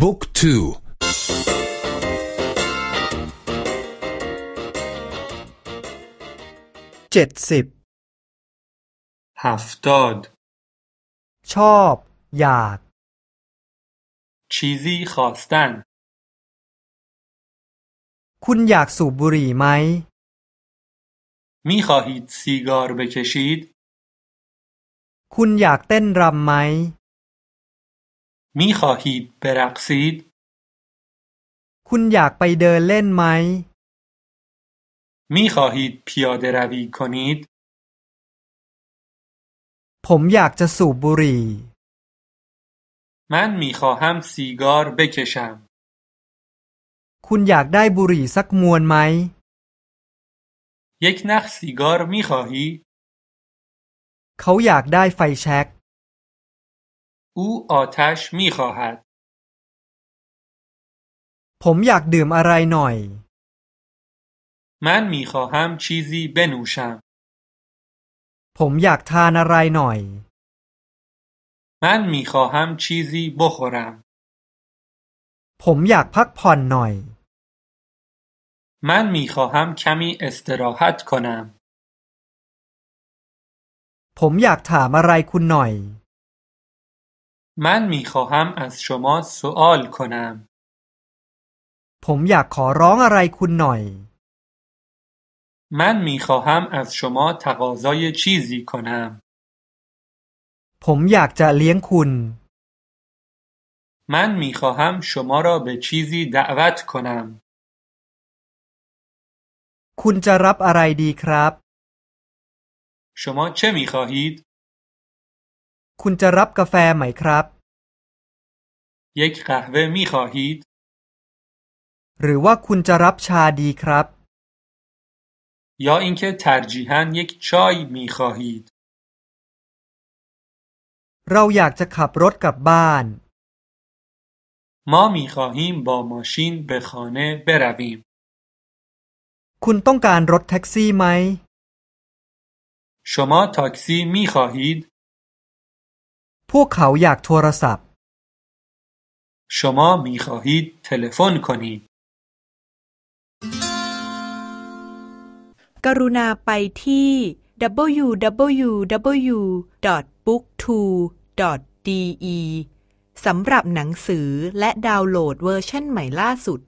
book two เจ็ดสิบ هفتاد ชอบ อยาก چیزی خواستن คุณอยากสูบบุหรี่ไหม می‌خواهید سیگار بکشیدคุณอยากเต้นรำไหม می خواهید برقصید คุณอยากไปเดินเล่นไหม می خواهید پیاده روی کنید ผมอยากจะสูบบุหรี่ من می خواهم سیگار بکشم คุณอยากได้บุหรี่สักมวนไหม یک نخ سیگار می خواهی เขาอยากได้ไฟแช็ก او آتش می خواهد ผมอยากดื่มอะไรหน่อย من می خواهم چیزی بنوشم ผมอยากทานอะไรหน่อย من می خواهم چیزی بخورم ผมอยากพักผ่อนหน่อย من می خواهم کمی استراحت کنم ผมอยากถามอะไรคุณหน่อย من می خواهم از شما سؤال کنم ผมอยากขอร้องอะไรคุณหน่อย من می خواهم از شما تقاضای چیزی کنم ผมอยากจะเลี้ยงคุณ من می خواهم شما را به چیزی دعوت کنم คุณจะรับอะไรดีครับ شما چه می خواهید؟ คุณจะรับกาแฟไหมครับ یک قهوه می خواهید؟ หรือว่าคุณจะรับชาดีครับ یا اینکه ترجیحاً یک چای می خواهید؟ เราอยากจะขับรถกลับบ้าน ما می خواهیم با ماشین به خانه برویم. คุณต้องการรถแท็กซี่ไหม شما تاکسی می خواهید؟ พวกเขาอยากโทรศัพท์ شما می خواهید تلفن کنید. กรุณาไปที่ www.booktwo.de สำหรับหนังสือและดาวน์โหลดเวอร์ชันใหม่ล่าสุด